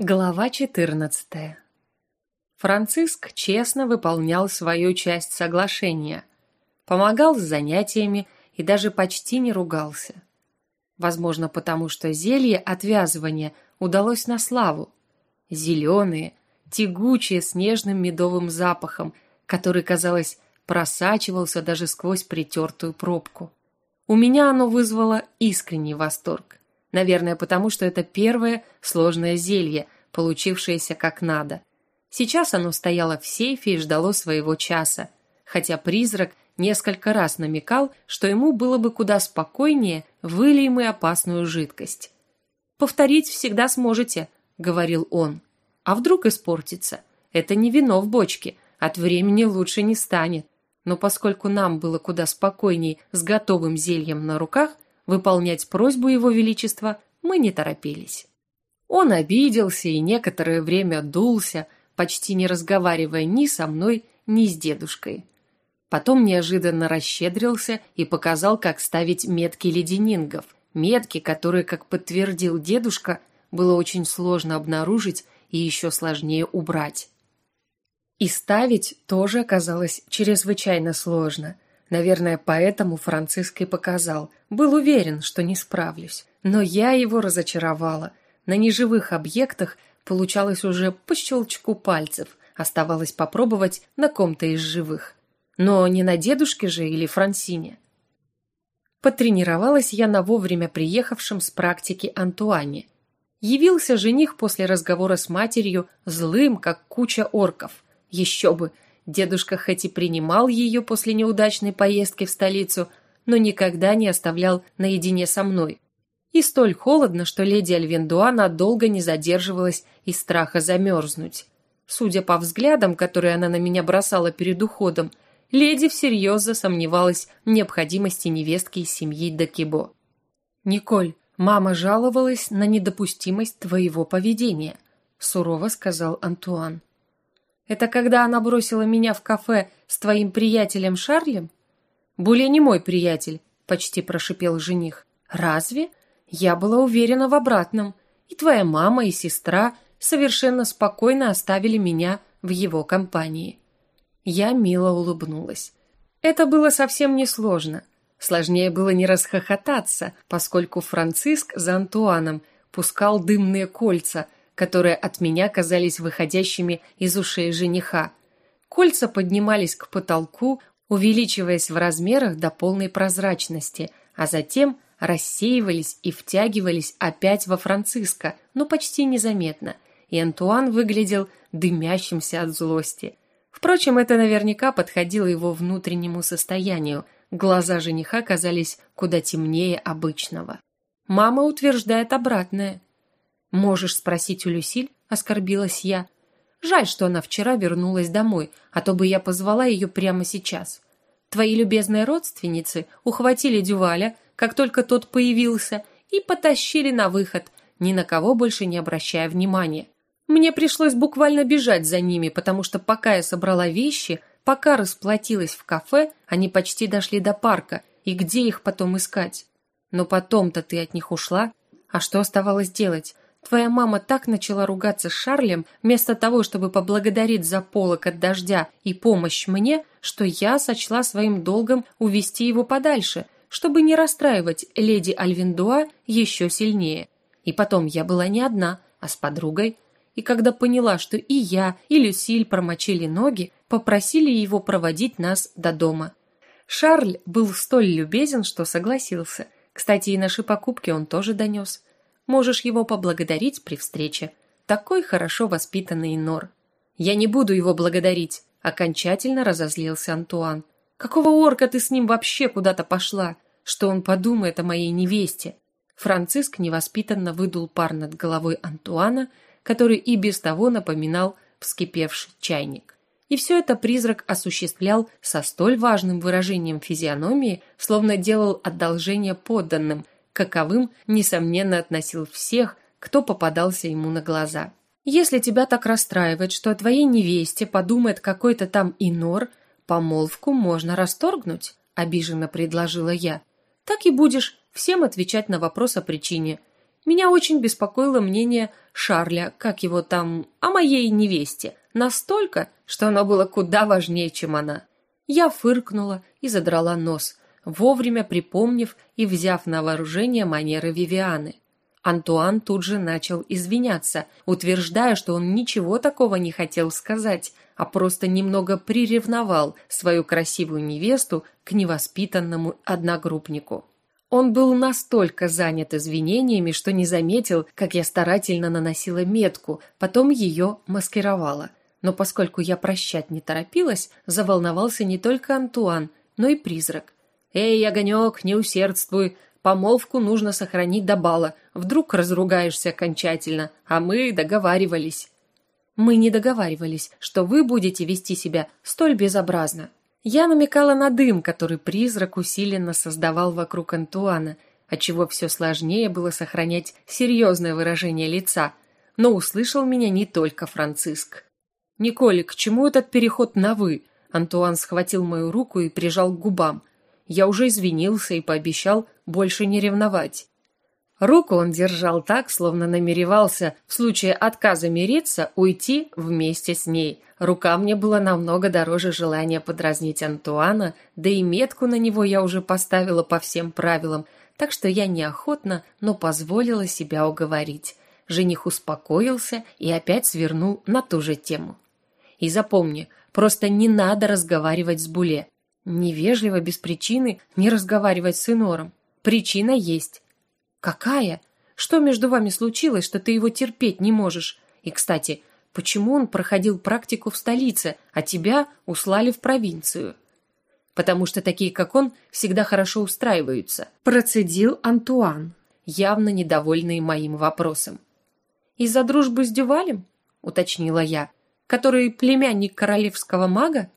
Глава 14. Франциск честно выполнял свою часть соглашения, помогал с занятиями и даже почти не ругался. Возможно, потому что зелье отвязывания удалось на славу. Зеленые, тягучие с нежным медовым запахом, который, казалось, просачивался даже сквозь притертую пробку. У меня оно вызвало искренний восторг. Наверное, потому что это первое сложное зелье, получившееся как надо. Сейчас оно стояло в сейфе и ждало своего часа, хотя призрак несколько раз намекал, что ему было бы куда спокойнее, вылей мы опасную жидкость. «Повторить всегда сможете», — говорил он. «А вдруг испортится? Это не вино в бочке, от времени лучше не станет». Но поскольку нам было куда спокойней с готовым зельем на руках, Выполнять просьбу Его Величества мы не торопились. Он обиделся и некоторое время дулся, почти не разговаривая ни со мной, ни с дедушкой. Потом неожиданно расщедрился и показал, как ставить метки леденингов. Метки, которые, как подтвердил дедушка, было очень сложно обнаружить и еще сложнее убрать. И ставить тоже оказалось чрезвычайно сложно – Наверное, поэтому Франциск и показал. Был уверен, что не справлюсь. Но я его разочаровала. На неживых объектах получалось уже по щелчку пальцев. Оставалось попробовать на ком-то из живых. Но не на дедушке же или Франсине. Потренировалась я на вовремя приехавшем с практики Антуане. Явился жених после разговора с матерью злым, как куча орков. Еще бы, Дедушка хоть и принимал ее после неудачной поездки в столицу, но никогда не оставлял наедине со мной. И столь холодно, что леди Альвендуа надолго не задерживалась из страха замерзнуть. Судя по взглядам, которые она на меня бросала перед уходом, леди всерьез засомневалась в необходимости невестки из семьи Дакибо. «Николь, мама жаловалась на недопустимость твоего поведения», сурово сказал Антуан. Это когда она бросила меня в кафе с твоим приятелем Шарлем? Более не мой приятель, почти прошипел жених. Разве? Я была уверена в обратном. И твоя мама, и сестра совершенно спокойно оставили меня в его компании. Я мило улыбнулась. Это было совсем несложно. Сложнее было не расхохотаться, поскольку Франциск за Антуаном пускал дымные кольца – которые от меня казались выходящими из ушей жениха. Кольца поднимались к потолку, увеличиваясь в размерах до полной прозрачности, а затем рассеивались и втягивались опять во Франциско, но почти незаметно, и Антуан выглядел дымящимся от злости. Впрочем, это наверняка подходило его внутреннему состоянию. Глаза жениха казались куда темнее обычного. Мама утверждает обратное. «Можешь спросить у Люсиль?» – оскорбилась я. «Жаль, что она вчера вернулась домой, а то бы я позвала ее прямо сейчас. Твои любезные родственницы ухватили Дюваля, как только тот появился, и потащили на выход, ни на кого больше не обращая внимания. Мне пришлось буквально бежать за ними, потому что пока я собрала вещи, пока расплатилась в кафе, они почти дошли до парка, и где их потом искать? Но потом-то ты от них ушла, а что оставалось делать? Твоя мама так начала ругаться с Шарлем, вместо того, чтобы поблагодарить за полок от дождя и помощь мне, что я сочла своим долгом увести его подальше, чтобы не расстраивать леди Альвиндуа еще сильнее. И потом я была не одна, а с подругой. И когда поняла, что и я, и Люсиль промочили ноги, попросили его проводить нас до дома. Шарль был столь любезен, что согласился. Кстати, и наши покупки он тоже донес. Можешь его поблагодарить при встрече. Такой хорошо воспитанный Нор. Я не буду его благодарить, окончательно разозлился Антуан. Какого орка ты с ним вообще куда-то пошла? Что он подумает о моей невесте? Франциск невоспитанно выдул пар над головой Антуана, который и без того напоминал вскипевший чайник. И все это призрак осуществлял со столь важным выражением физиономии, словно делал одолжение подданным – каковым, несомненно, относил всех, кто попадался ему на глаза. Если тебя так расстраивает, что о твоей невесте подумает какой-то там инор, помолвку можно расторгнуть, обиженно предложила я. Так и будешь всем отвечать на вопрос о причине. Меня очень беспокоило мнение Шарля, как его там, о моей невесте, настолько, что оно было куда важнее, чем она. Я фыркнула и задрала нос, вовремя припомнив и взяв на вооружение манеры Вивианы. Антуан тут же начал извиняться, утверждая, что он ничего такого не хотел сказать, а просто немного приревновал свою красивую невесту к невоспитанному одногруппнику. Он был настолько занят извинениями, что не заметил, как я старательно наносила метку, потом ее маскировала. Но поскольку я прощать не торопилась, заволновался не только Антуан, но и призрак. «Эй, огонек, не усердствуй, помолвку нужно сохранить до бала, вдруг разругаешься окончательно, а мы договаривались». «Мы не договаривались, что вы будете вести себя столь безобразно». Я намекала на дым, который призрак усиленно создавал вокруг Антуана, отчего все сложнее было сохранять серьезное выражение лица, но услышал меня не только Франциск. «Николь, к чему этот переход на «вы»?» Антуан схватил мою руку и прижал к губам. Я уже извинился и пообещал больше не ревновать. Руку он держал так, словно намеревался в случае отказа мириться уйти вместе с ней. Рука мне была намного дороже желания подразнить Антуана, да и метку на него я уже поставила по всем правилам, так что я неохотно, но позволила себя уговорить. Жених успокоился и опять свернул на ту же тему. И запомни, просто не надо разговаривать с Буле. Невежливо, без причины, не разговаривать с Инором. Причина есть. Какая? Что между вами случилось, что ты его терпеть не можешь? И, кстати, почему он проходил практику в столице, а тебя услали в провинцию? Потому что такие, как он, всегда хорошо устраиваются. Процедил Антуан, явно недовольный моим вопросом. Из-за дружбы с Дювалем? Уточнила я который племянник королевского мага?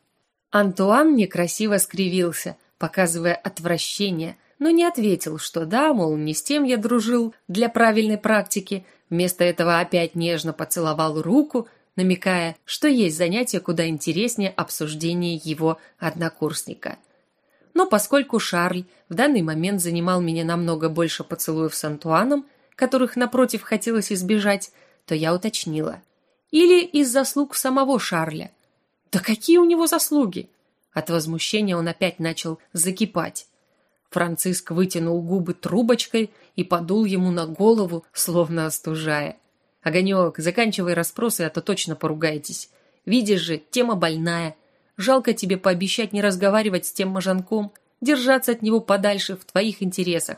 Антуан некрасиво скривился, показывая отвращение, но не ответил, что да, мол, не с тем я дружил для правильной практики, вместо этого опять нежно поцеловал руку, намекая, что есть занятие куда интереснее обсуждения его однокурсника. Но поскольку Шарль в данный момент занимал меня намного больше поцелуев с Антуаном, которых, напротив, хотелось избежать, то я уточнила. Или из заслуг самого Шарля? Да какие у него заслуги? От возмущения он опять начал закипать. Франциск вытянул губы трубочкой и подул ему на голову, словно остужая. «Огонек, заканчивай расспросы, а то точно поругаетесь. Видишь же, тема больная. Жалко тебе пообещать не разговаривать с тем мажанком, держаться от него подальше в твоих интересах.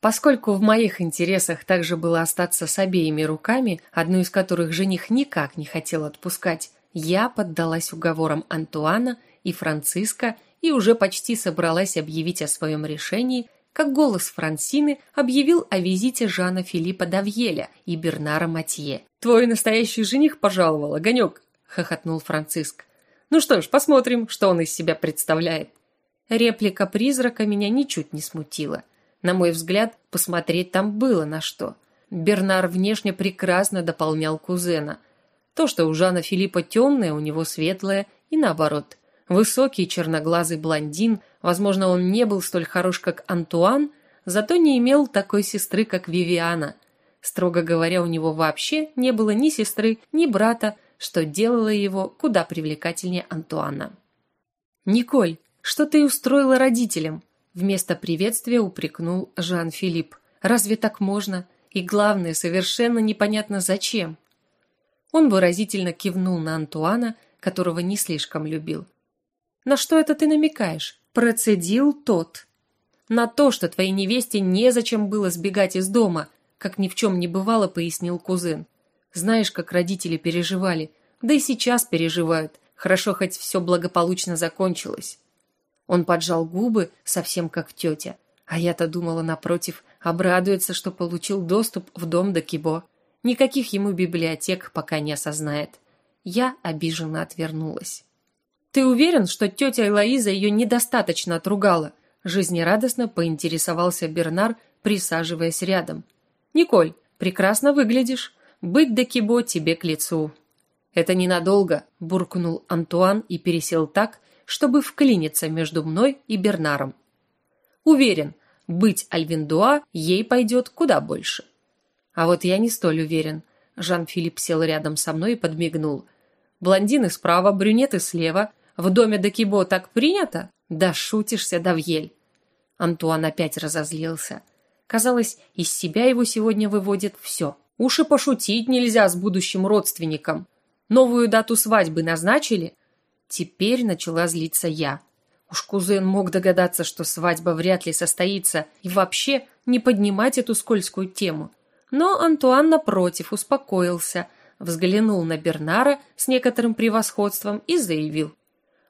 Поскольку в моих интересах также было остаться с обеими руками, одну из которых жених никак не хотел отпускать, я поддалась уговорам Антуана и Франциска и уже почти собралась объявить о своем решении, как голос Франсины объявил о визите Жана Филиппа Давьеля и Бернара Матье. «Твой настоящий жених пожаловал, огонек!» – хохотнул Франциск. «Ну что ж, посмотрим, что он из себя представляет». Реплика призрака меня ничуть не смутила – на мой взгляд, посмотреть там было на что. Бернар внешне прекрасно дополнял кузена. То, что у Жана Филиппа темное, у него светлое, и наоборот. Высокий черноглазый блондин, возможно, он не был столь хорош, как Антуан, зато не имел такой сестры, как Вивиана. Строго говоря, у него вообще не было ни сестры, ни брата, что делало его куда привлекательнее Антуана. «Николь, что ты устроила родителям?» Вместо приветствия упрекнул Жан-Филипп. «Разве так можно? И главное, совершенно непонятно зачем». Он выразительно кивнул на Антуана, которого не слишком любил. «На что это ты намекаешь?» Процедил тот. «На то, что твоей невесте незачем было сбегать из дома», как ни в чем не бывало, пояснил кузен. «Знаешь, как родители переживали, да и сейчас переживают. Хорошо, хоть все благополучно закончилось. Он поджал губы, совсем как тетя. А я-то думала, напротив, обрадуется, что получил доступ в дом до Кибо. Никаких ему библиотек пока не осознает. Я обиженно отвернулась. «Ты уверен, что тетя Элоиза ее недостаточно отругала?» Жизнерадостно поинтересовался Бернар, присаживаясь рядом. «Николь, прекрасно выглядишь. Быть до Кибо тебе к лицу». «Это ненадолго», – буркнул Антуан и пересел так, чтобы вклиниться между мной и Бернаром. Уверен, быть Альвиндуа ей пойдет куда больше. А вот я не столь уверен. Жан-Филипп сел рядом со мной и подмигнул. Блондины справа, брюнеты слева. В доме Декибо так принято? Да шутишься, Давьель. Антуан опять разозлился. Казалось, из себя его сегодня выводит все. Уж и пошутить нельзя с будущим родственником. Новую дату свадьбы назначили? Теперь начала злиться я. Уж кузен мог догадаться, что свадьба вряд ли состоится, и вообще не поднимать эту скользкую тему. Но Антуан, напротив, успокоился, взглянул на Бернара с некоторым превосходством и заявил.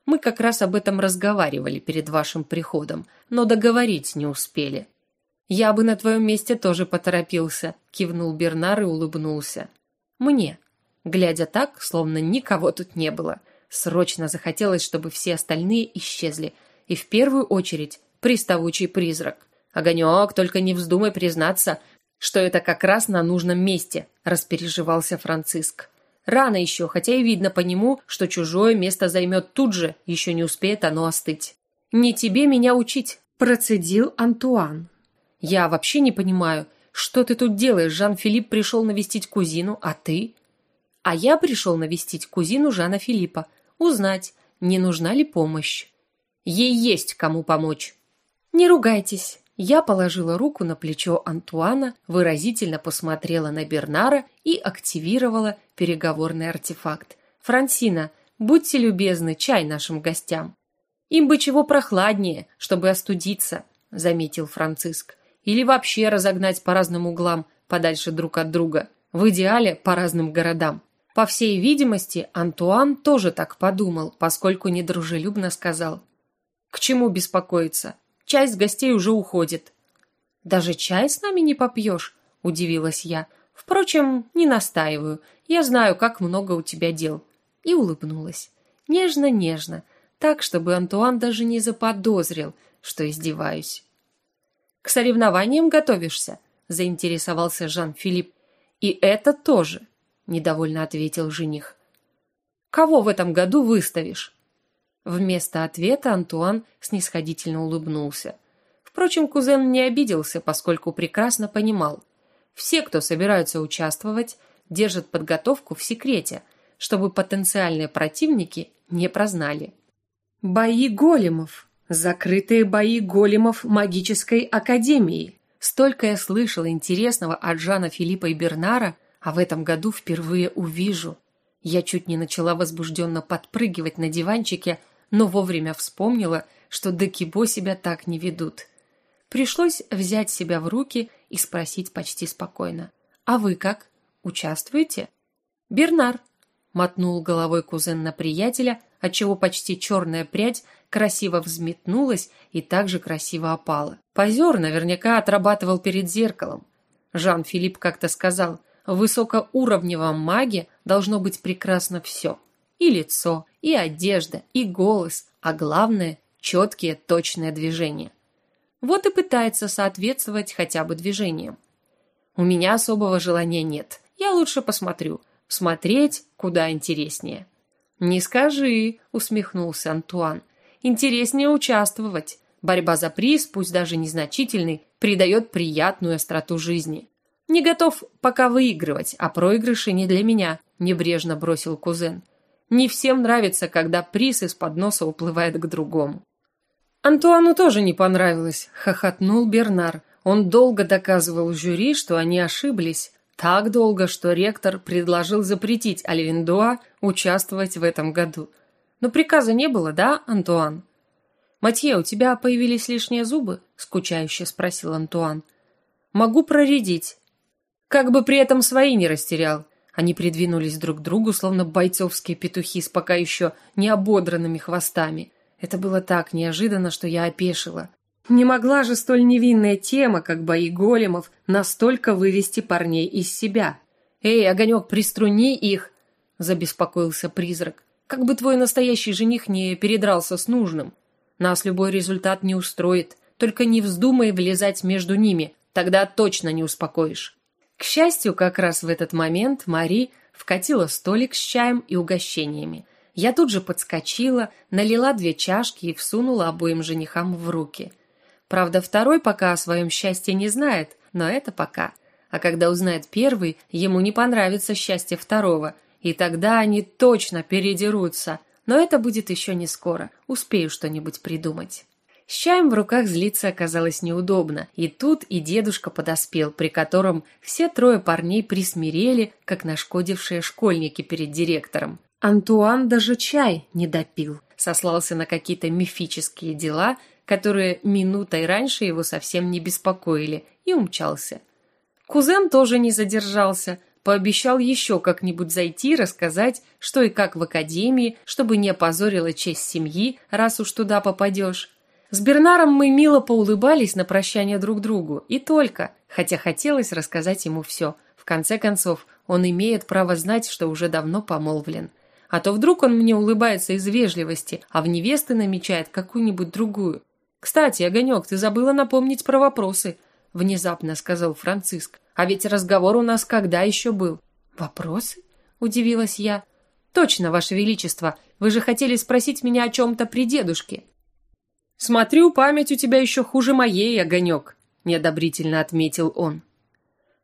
«Мы как раз об этом разговаривали перед вашим приходом, но договорить не успели». «Я бы на твоем месте тоже поторопился», — кивнул Бернар и улыбнулся. «Мне». Глядя так, словно никого тут не было, срочно захотелось, чтобы все остальные исчезли, и в первую очередь приставучий призрак. «Огонек, только не вздумай признаться, что это как раз на нужном месте», – распереживался Франциск. «Рано еще, хотя и видно по нему, что чужое место займет тут же, еще не успеет оно остыть». «Не тебе меня учить», – процедил Антуан. «Я вообще не понимаю, что ты тут делаешь? Жан-Филипп пришел навестить кузину, а ты?» «А я пришел навестить кузину Жана Филиппа, узнать, не нужна ли помощь. Ей есть кому помочь». «Не ругайтесь», я положила руку на плечо Антуана, выразительно посмотрела на Бернара и активировала переговорный артефакт. «Франсина, будьте любезны, чай нашим гостям». «Им бы чего прохладнее, чтобы остудиться», — заметил Франциск. «Или вообще разогнать по разным углам, подальше друг от друга. В идеале по разным городам». По всей видимости, Антуан тоже так подумал, поскольку недружелюбно сказал. «К чему беспокоиться? Часть гостей уже уходит». «Даже чай с нами не попьешь?» – удивилась я. «Впрочем, не настаиваю. Я знаю, как много у тебя дел». И улыбнулась. Нежно-нежно, так, чтобы Антуан даже не заподозрил, что издеваюсь. «К соревнованиям готовишься?» – заинтересовался Жан-Филипп. «И это тоже», – недовольно ответил жених. «Кого в этом году выставишь?» Вместо ответа Антуан снисходительно улыбнулся. Впрочем, кузен не обиделся, поскольку прекрасно понимал. Все, кто собираются участвовать, держат подготовку в секрете, чтобы потенциальные противники не прознали. Бои големов. Закрытые бои големов магической академии. Столько я слышала интересного от Жана Филиппа и Бернара, а в этом году впервые увижу. Я чуть не начала возбужденно подпрыгивать на диванчике, но вовремя вспомнила, что Декибо себя так не ведут. Пришлось взять себя в руки и спросить почти спокойно. «А вы как? Участвуете?» «Бернар», — мотнул головой кузен на приятеля, отчего почти черная прядь красиво взметнулась и также красиво опала. Позер наверняка отрабатывал перед зеркалом. Жан-Филипп как-то сказал, в высокоуровневом маге должно быть прекрасно все. И лицо, и одежда, и голос, а главное – четкие, точные движения. Вот и пытается соответствовать хотя бы движениям. У меня особого желания нет. Я лучше посмотрю. Смотреть куда интереснее. «Не скажи», — усмехнулся Антуан. «Интереснее участвовать. Борьба за приз, пусть даже незначительный, придает приятную остроту жизни. Не готов пока выигрывать, а проигрыши не для меня», — небрежно бросил кузен. Не всем нравится, когда приз из-под носа уплывает к другому. Антуану тоже не понравилось, хохотнул Бернар. Он долго доказывал жюри, что они ошиблись. Так долго, что ректор предложил запретить Альвиндуа участвовать в этом году. Но приказа не было, да, Антуан? «Матье, у тебя появились лишние зубы?» – скучающе спросил Антуан. «Могу проредить». Как бы при этом свои не растерял. Они придвинулись друг к другу, словно бойцовские петухи с пока еще не ободранными хвостами. Это было так неожиданно, что я опешила. Не могла же столь невинная тема, как бои големов, настолько вывести парней из себя. «Эй, огонек, приструни их!» – забеспокоился призрак. «Как бы твой настоящий жених не передрался с нужным. Нас любой результат не устроит. Только не вздумай влезать между ними, тогда точно не успокоишь». К счастью, как раз в этот момент Мари вкатила столик с чаем и угощениями. Я тут же подскочила, налила две чашки и всунула обоим женихам в руки. Правда, второй пока о своем счастье не знает, но это пока. А когда узнает первый, ему не понравится счастье второго, и тогда они точно передерутся. Но это будет еще не скоро, успею что-нибудь придумать. С чаем в руках злиться оказалось неудобно, и тут и дедушка подоспел, при котором все трое парней присмирели, как нашкодившие школьники перед директором. Антуан даже чай не допил, сослался на какие-то мифические дела, которые минутой раньше его совсем не беспокоили, и умчался. Кузен тоже не задержался, пообещал еще как-нибудь зайти, рассказать, что и как в академии, чтобы не опозорила честь семьи, раз уж туда попадешь. С Бернаром мы мило поулыбались на прощание друг другу, и только, хотя хотелось рассказать ему все. В конце концов, он имеет право знать, что уже давно помолвлен. А то вдруг он мне улыбается из вежливости, а в невесты намечает какую-нибудь другую. «Кстати, Огонек, ты забыла напомнить про вопросы», — внезапно сказал Франциск. «А ведь разговор у нас когда еще был?» «Вопросы?» — удивилась я. «Точно, Ваше Величество, вы же хотели спросить меня о чем-то при дедушке». «Смотрю, память у тебя еще хуже моей, Огонек», — неодобрительно отметил он.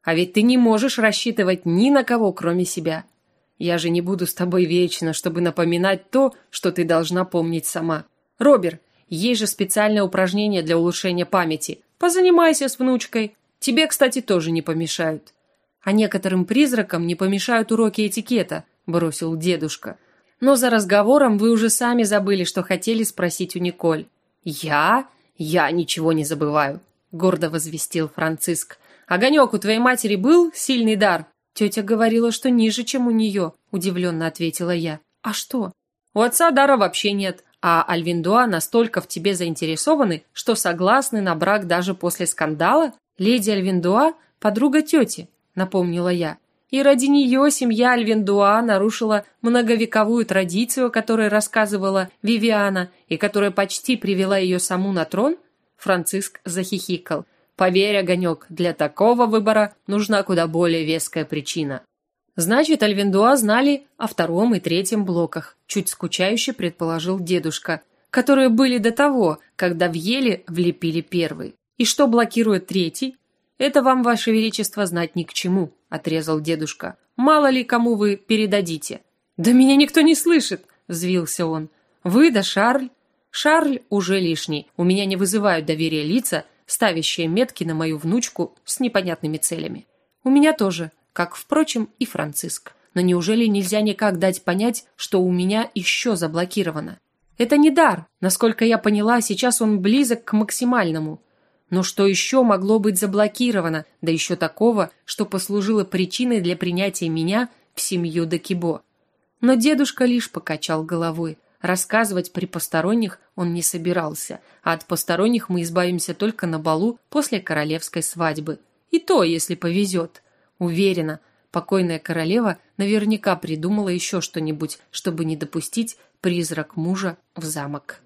«А ведь ты не можешь рассчитывать ни на кого, кроме себя. Я же не буду с тобой вечно, чтобы напоминать то, что ты должна помнить сама. Робер, есть же специальное упражнение для улучшения памяти. Позанимайся с внучкой. Тебе, кстати, тоже не помешают. А некоторым призракам не помешают уроки этикета, бросил дедушка. Но за разговором вы уже сами забыли, что хотели спросить у Николь. Я? Я ничего не забываю, гордо возвестил Франциск. Огонек, у твоей матери был сильный дар? Тетя говорила, что ниже, чем у нее, удивленно ответила я. А что? У отца дара вообще нет, а Альвиндуа настолько в тебе заинтересованы, что согласны на брак даже после скандала? Леди Альвиндуа – подруга тети, напомнила я. И ради нее семья Альвиндуа нарушила многовековую традицию, о которой рассказывала Вивиана и которая почти привела ее саму на трон? Франциск захихикал. Поверь, Огонек, для такого выбора нужна куда более веская причина. Значит, Альвендуа знали о втором и третьем блоках, чуть скучающе предположил дедушка, которые были до того, когда в еле влепили первый. И что блокирует третий? Это вам, ваше величество, знать ни к чему, отрезал дедушка. Мало ли кому вы передадите. Да меня никто не слышит, взвился он. Вы да Шарль. Шарль уже лишний. У меня не вызывают доверия лица, ставящие метки на мою внучку с непонятными целями. У меня тоже, как, впрочем, и Франциск. Но неужели нельзя никак дать понять, что у меня еще заблокировано? Это не дар. Насколько я поняла, сейчас он близок к максимальному. Но что еще могло быть заблокировано, да еще такого, что послужило причиной для принятия меня в семью Дакибо? Но дедушка лишь покачал головой. Рассказывать при посторонних он не собирался, а от посторонних мы избавимся только на балу после королевской свадьбы. И то, если повезет. Уверена, покойная королева наверняка придумала еще что-нибудь, чтобы не допустить призрак мужа в замок.